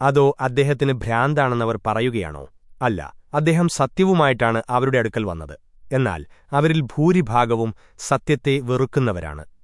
അതോ അദ്ദേഹത്തിന് ഭ്രാന്താണെന്നവർ പറയുകയാണോ? അല്ല അദ്ദേഹം സത്യവുമായിട്ടാണ് അവരുടെ അടുക്കൽ വന്നത്. എന്നാൽ അവരിൽ ഭൂരിഭാഗവും സത്യത്തെ വെറുക്കുന്നവരാണ്.